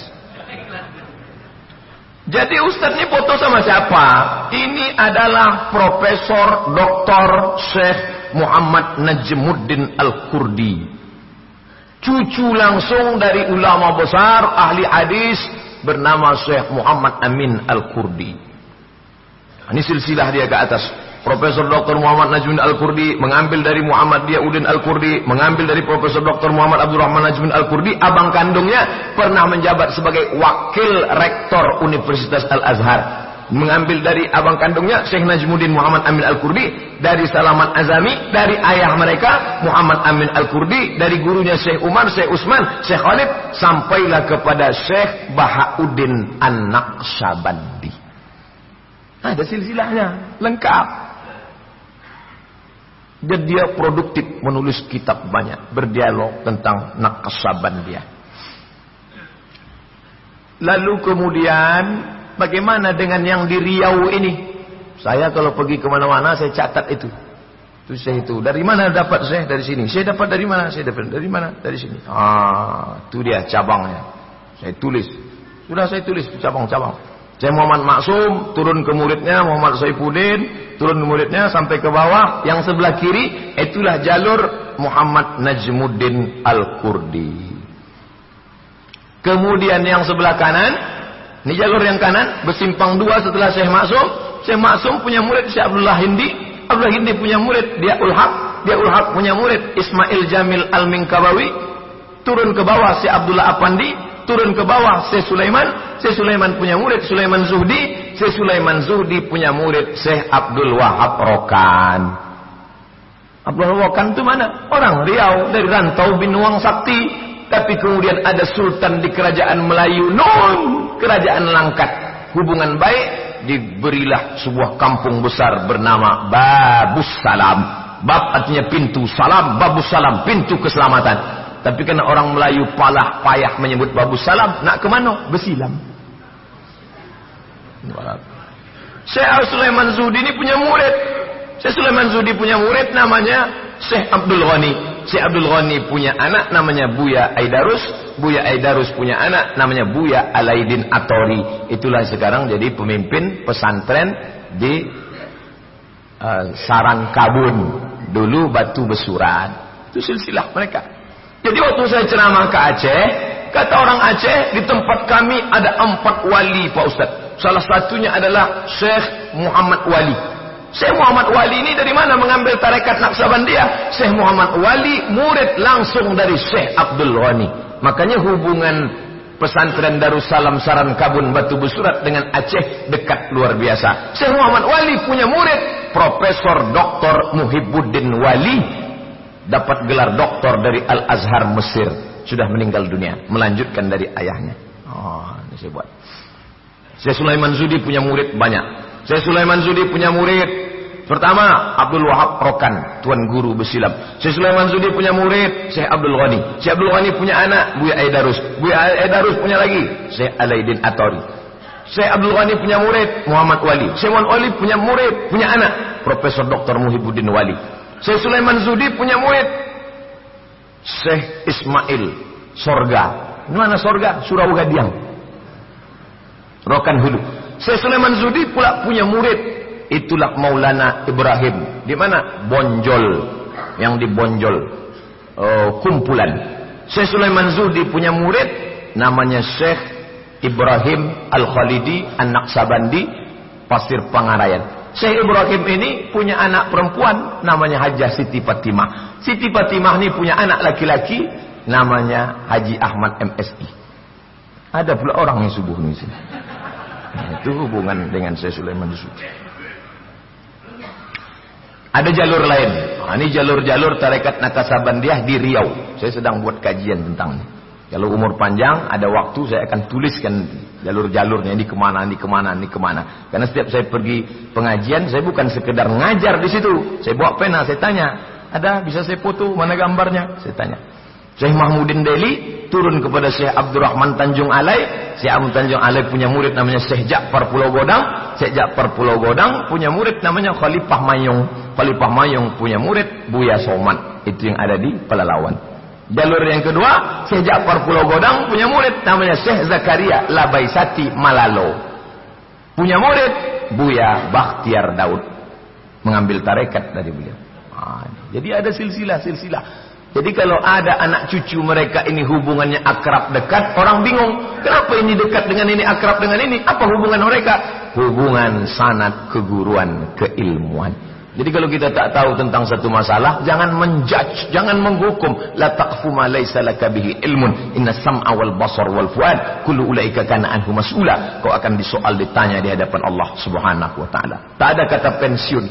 Jadi Ustadz ini foto sama siapa? Ini adalah Profesor Dr. Syekh Muhammad Najmuddin Al-Kurdi. Cucu langsung dari ulama besar, ahli hadis, bernama Syekh Muhammad Amin Al-Kurdi. Ini silsilah dia ke atas. Profesor Dr. Muhammad Najmuddin Al-Kurdi mengambil dari Muhammad Diauddin Al-Kurdi, mengambil dari Profesor Dr. Muhammad Abdurrahman Najmuddin Al-Kurdi, abang kandungnya pernah menjabat sebagai wakil rektor Universitas Al-Azhar. Mengambil dari abang kandungnya Syekh Najmuddin Muhammad Amin Al-Kurdi, dari Salaman Azami, dari ayah mereka Muhammad Amin Al-Kurdi, dari gurunya Syekh Umar, Syekh Usman, Syekh Khalid, sampailah kepada Syekh Bahauddin An-Naqsyabandi. Ada silsilahnya, lengkap. Dan dia produktif menulis kitab banyak. Berdialog tentang nakasaban dia. Lalu kemudian bagaimana dengan yang di Riau ini? Saya kalau pergi ke mana-mana saya catat itu. Itu saya itu. Dari mana dapat saya? Dari sini. Saya dapat dari mana? Saya dapat dari mana? Dari sini. Ah, itu dia cabangnya. Saya tulis. Sudah saya tulis cabang-cabang. Saya Muhammad Maksum turun ke muridnya Muhammad Saifuddin turun ke muridnya sampai ke bawah yang sebelah kiri itulah jalur Muhammad Najmuddin Al-Kurdi. Kemudian yang sebelah kanan ini jalur yang kanan bersimpang dua setelah Syekh Maksum. Syekh Maksum punya murid Syekh Abdullah Hindi. Abdullah Hindi punya murid dia Ulhaq. Dia Ulhaq punya murid Ismail Jamil Al-Minkabawi. Turun ke bawah Syekh Abdullah Apandi turun ke bawah Syekh Sulaiman, Syekh Sulaiman punya murid Sulaiman Zuhdi, Syekh Sulaiman Zuhdi punya murid Syekh Abdul Wahab Rokan. Abdul Wahab Rokan itu mana? Orang Riau dari rantau Binuang Sakti. Tapi kemudian ada sultan di kerajaan Melayu, non kerajaan Langkat. Hubungan baik diberilah sebuah kampung besar bernama Babus Salam. Bab artinya pintu, salam, Babus Salam, pintu keselamatan. Tapi karena orang Melayu palah payah menyebut babu salam, nak ke mana? Bersilam. Syekh Sulaiman Zudi ini punya murid. Syekh Sulaiman Zudi punya murid namanya Syekh Abdul Ghani. Syekh Abdul Ghani punya anak namanya Buya Aidarus. Buya Aidarus punya anak namanya Buya Alaidin Atori. Itulah sekarang jadi pemimpin pesantren di uh, Sarang Kabun. Dulu Batu Besuran. Itu silsilah mereka. Jadi waktu saya ceramah ke Aceh, kata orang Aceh, di tempat kami ada empat wali Pak Ustaz. Salah satunya adalah Syekh Muhammad Wali. Syekh Muhammad Wali ini dari mana mengambil tarekat Naksabandia? Syekh Muhammad Wali murid langsung dari Syekh Abdul Ghani. Makanya hubungan pesantren Darussalam Saran Kabun Batu Besurat dengan Aceh dekat luar biasa. Syekh Muhammad Wali punya murid Profesor Dr. Muhibbuddin Wali dapat gelar doktor dari Al-Azhar Mesir sudah meninggal dunia melanjutkan dari ayahnya. Oh ini saya buat. Saya Sulaiman Zudi punya murid banyak. Saya Sulaiman Zudi punya murid. Pertama Abdul Wahab Rokan tuan guru bersilam saya Sulaiman Zudi punya murid Syekh Abdul Ghani. Syekh Abdul Ghani punya anak Buya Aidarus. Buya Aidarus punya lagi Syekh Alaidin Atori. Syekh Abdul Ghani punya murid Muhammad Wali. Syekh Muhammad Wali punya murid punya anak Profesor Dr. Muhibbuddin Wali Syekh Sulaiman Zudi punya murid Syekh Ismail Sorga. Mana Sorga? Surau Gadiang. Rokan Hulu. Syekh Sulaiman Zudi pula punya murid. Itulah Maulana Ibrahim. Di mana? Bonjol. Yang di Bonjol. Uh, kumpulan. Syekh Sulaiman Zudi punya murid. Namanya Syekh Ibrahim Al-Khalidi An-Naqsabandi. Pasir Pangarayan. Syekh Ibrahim ini punya anak perempuan namanya Hajah Siti Fatimah. Siti Fatimah ini punya anak laki-laki namanya Haji Ahmad MSI. Ada pula orang yang subuh ini sini. Nah, itu hubungan dengan Syekh Sulaiman Yusuf. Ada jalur lain. Nah, ini jalur-jalur tarekat Nakasabandiah di Riau. Saya sedang buat kajian tentang ini. Kalau umur panjang, ada waktu saya akan tuliskan jalur-jalurnya ini ke mana, ini ke mana, ini ke mana. Karena setiap saya pergi pengajian, saya bukan sekedar ngajar di situ. Saya bawa pena, saya tanya, ada bisa saya foto, mana gambarnya? Saya tanya. Syekh Mahmudin Deli turun kepada Syekh Abdurrahman Tanjung Alai. Syekh Abdul Tanjung Alai punya murid namanya Syekh Ja'far Pulau Godang. Syekh Ja'far Pulau Godang punya murid namanya Khalifah Mayung. Khalifah Mayung punya murid Buya Soman. Itu yang ada di Pelalawan. Jalur yang kedua, Syekh Ja'far Pulau Godang punya murid namanya Syekh Zakaria Labaisati Malalo. Punya murid Buya Bakhtiar Daud. Mengambil tarekat dari beliau. Jadi ada silsilah-silsilah. Jadi kalau ada anak cucu mereka ini hubungannya akrab dekat, orang bingung. Kenapa ini dekat dengan ini, akrab dengan ini? Apa hubungan mereka? Hubungan sanat keguruan, keilmuan. Jadi kalau kita tak tahu tentang satu masalah, jangan menjudge, jangan menghukum. La taqfu ma laysa laka bihi ilmun. Inna sam'a wal basar wal fuad kullu ulaika kana anhu mas'ula. Kau akan disoal ditanya di hadapan Allah Subhanahu wa taala. Tak ada kata pensiun.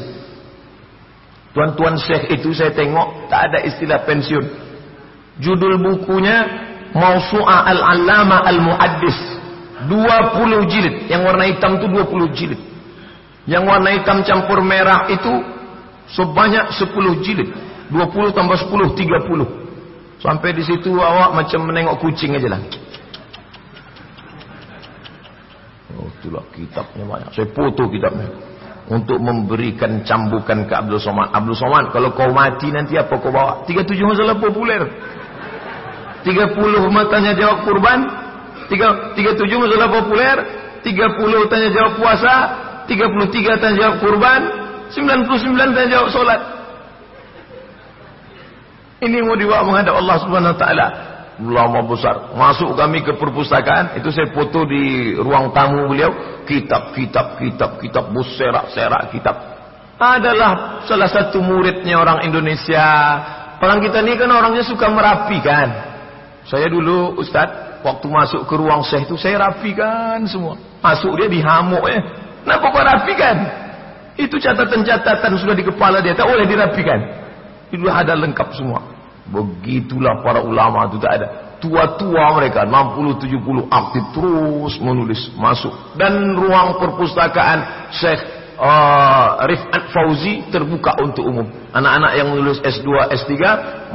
Tuan-tuan Syekh itu saya tengok tak ada istilah pensiun. Judul bukunya Mausu'a Al-Allama Al-Muhaddis. 20 jilid. Yang warna hitam itu 20 jilid. Yang warna hitam campur merah itu sebanyak 10 jilid. 20 tambah 10 30. Sampai di situ awak macam menengok kucing aja lah. Oh, itulah kitabnya banyak. Saya foto kitabnya untuk memberikan cambukan ke Abdul Somad. Abdul Somad, kalau kau mati nanti apa kau bawa? 37 masalah populer. 30 tanya jawab kurban, 37 masalah populer, 30 tanya jawab puasa, 33 tanya jawab kurban, 99 tanya jawab solat. Ini mau dibawa menghadap Allah Subhanahu wa taala lama besar. Masuk kami ke perpustakaan, itu saya foto di ruang tamu beliau, kitab, kitab, kitab, kitab, berserak-serak kitab. Adalah salah satu muridnya orang Indonesia. Orang kita ni kan orangnya suka merapikan. Saya dulu Ustaz, waktu masuk ke ruang syekh itu saya rapikan semua. Masuk dia dihamuk ya. Kenapa kau rapikan? Itu catatan-catatan sudah di kepala dia, tak boleh dirapikan. Itu ada lengkap semua. Begitulah para ulama itu tak ada. Tua-tua mereka 60-70 aktif terus menulis masuk. Dan ruang perpustakaan Syekh uh, Rifat Fauzi terbuka untuk umum. Anak-anak yang menulis S2, S3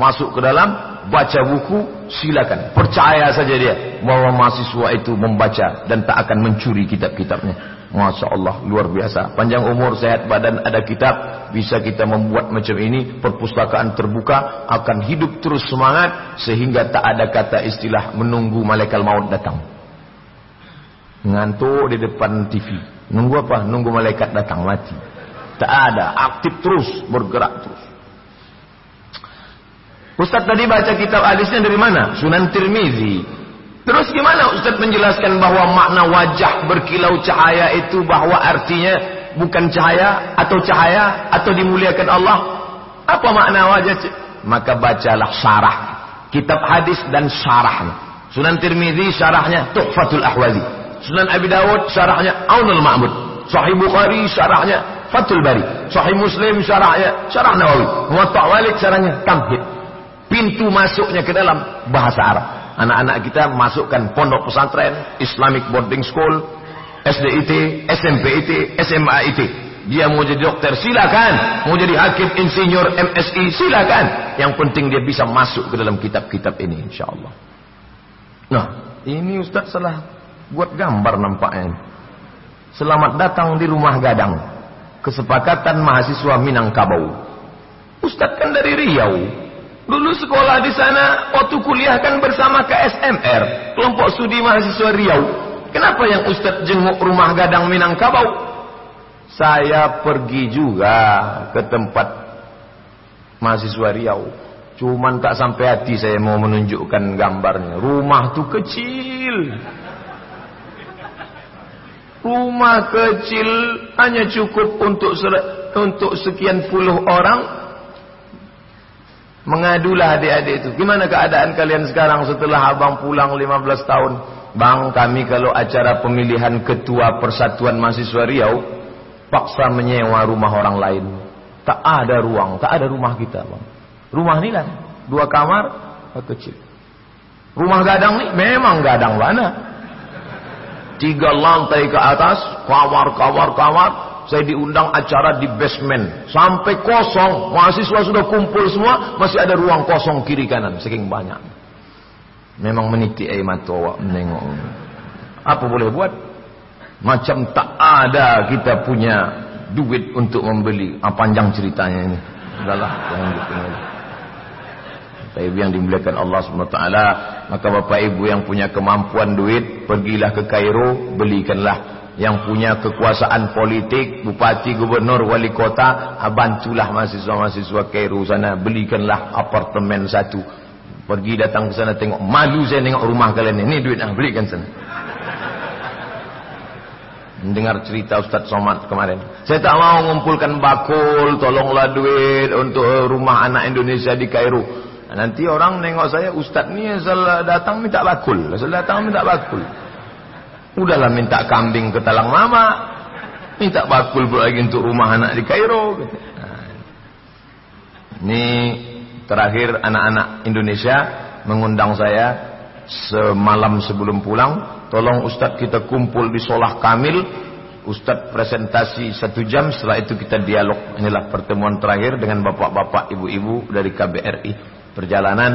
masuk ke dalam baca buku silakan. Percaya saja dia bahwa mahasiswa itu membaca dan tak akan mencuri kitab-kitabnya. Masya Allah luar biasa Panjang umur sehat badan ada kitab Bisa kita membuat macam ini Perpustakaan terbuka Akan hidup terus semangat Sehingga tak ada kata istilah Menunggu malaikat maut datang Ngantuk di depan TV Nunggu apa? Nunggu malaikat datang mati Tak ada Aktif terus Bergerak terus Ustaz tadi baca kitab hadisnya dari mana? Sunan Tirmizi Terus gimana Ustaz menjelaskan bahwa makna wajah berkilau cahaya itu bahwa artinya bukan cahaya atau cahaya atau dimuliakan Allah? Apa makna wajah? Maka bacalah syarah kitab hadis dan syarahnya. Sunan Tirmizi syarahnya Tuhfatul Ahwazi. Sunan Abi Dawud syarahnya Aunul Ma'bud. Sahih Bukhari syarahnya Fathul Bari. Sahih Muslim syarahnya Syarah Nawawi. Muwatta Malik syarahnya Tamhid. Pintu masuknya ke dalam bahasa Arab anak-anak kita masukkan pondok pesantren, Islamic Boarding School, SDIT, SMPIT, SMAIT. Dia mau jadi dokter, silakan. Mau jadi hakim, insinyur, MSI, silakan. Yang penting dia bisa masuk ke dalam kitab-kitab ini, insyaAllah. Nah, ini Ustaz salah buat gambar nampaknya. Selamat datang di rumah gadang. Kesepakatan mahasiswa Minangkabau. Ustaz kan dari Riau. Dulu sekolah di sana, waktu kuliah kan bersama KSMR, kelompok studi mahasiswa Riau. Kenapa yang Ustadz jenguk rumah gadang Minangkabau? Saya pergi juga ke tempat mahasiswa Riau. Cuman tak sampai hati saya mau menunjukkan gambarnya. Rumah tuh kecil. Rumah kecil hanya cukup untuk untuk sekian puluh orang Mengadulah adik-adik itu. Gimana keadaan kalian sekarang setelah abang pulang 15 tahun? Bang, kami kalau acara pemilihan ketua persatuan mahasiswa Riau, paksa menyewa rumah orang lain. Tak ada ruang, tak ada rumah kita bang. Rumah ini kan, dua kamar, kecil. Rumah gadang nih, memang gadang mana? Tiga lantai ke atas, kamar, kamar, kamar, saya diundang acara di basement. Sampai kosong. Mahasiswa sudah kumpul semua masih ada ruang kosong kiri kanan saking banyak. Memang meniti air mata awak menengok. Apa boleh buat? Macam tak ada kita punya duit untuk membeli. Ah, panjang ceritanya ini. Adalah jangan gitu Ibu yang dimuliakan Allah SWT Maka Bapak Ibu yang punya kemampuan duit Pergilah ke Kairo Belikanlah yang punya kekuasaan politik, bupati, gubernur, wali kota, ah, bantulah mahasiswa-mahasiswa Kairo sana, belikanlah apartemen satu. Pergi datang ke sana tengok, malu saya tengok rumah kalian ini, duit nak belikan sana. Mendengar cerita Ustaz Somad kemarin. Saya tak mau mengumpulkan bakul, tolonglah duit untuk rumah anak Indonesia di Kairo. Nanti orang nengok saya, Ustaz ni asal datang minta bakul. Asal datang minta bakul. Udahlah minta kambing ke talang mama. Minta bakul pula lagi untuk rumah anak di Kairo. Ini terakhir anak-anak Indonesia mengundang saya semalam sebelum pulang. Tolong Ustaz kita kumpul di Solah Kamil. Ustaz presentasi satu jam. Setelah itu kita dialog. Inilah pertemuan terakhir dengan bapak-bapak, ibu-ibu dari KBRI. Perjalanan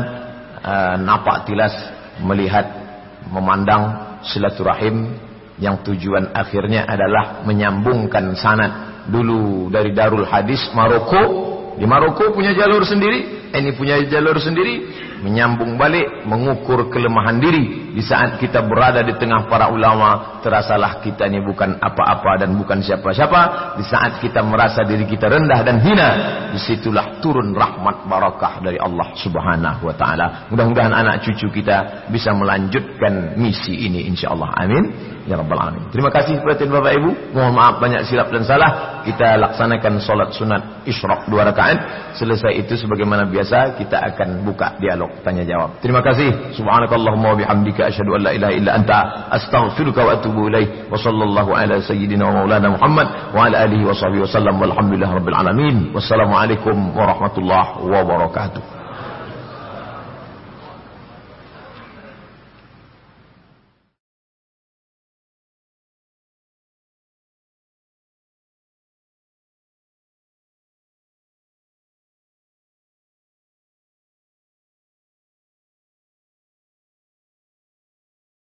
uh, napak tilas melihat, memandang silaturahim yang tujuan akhirnya adalah menyambungkan sanad. Dulu dari Darul Hadis Maroko di Maroko punya jalur sendiri ini punya jalur sendiri menyambung balik mengukur kelemahan diri di saat kita berada di tengah para ulama terasalah kita ini bukan apa-apa dan bukan siapa-siapa. Di saat kita merasa diri kita rendah dan hina di situlah turun rahmat barakah dari Allah subhanahu wa ta'ala. Mudah-mudahan anak cucu kita bisa melanjutkan misi ini insyaAllah. Amin. Ya rabbal alamin. Terima kasih perhatian bapak ibu. Mohon maaf banyak silap dan salah. Kita laksanakan solat sunat isyraq dua rakaat. Selesai itu sebagaimana biasa kita akan buka dialog tanya jawab. Terima kasih. Subhanakallahumma bihamdika asyhadu an la ilaha illa anta astaghfiruka wa atubu ilaik. Wa sallallahu ala sayyidina wa maulana Muhammad wa ala alihi wa sahbihi walhamdulillahirabbil alamin. Wassalamualaikum warahmatullahi wabarakatuh.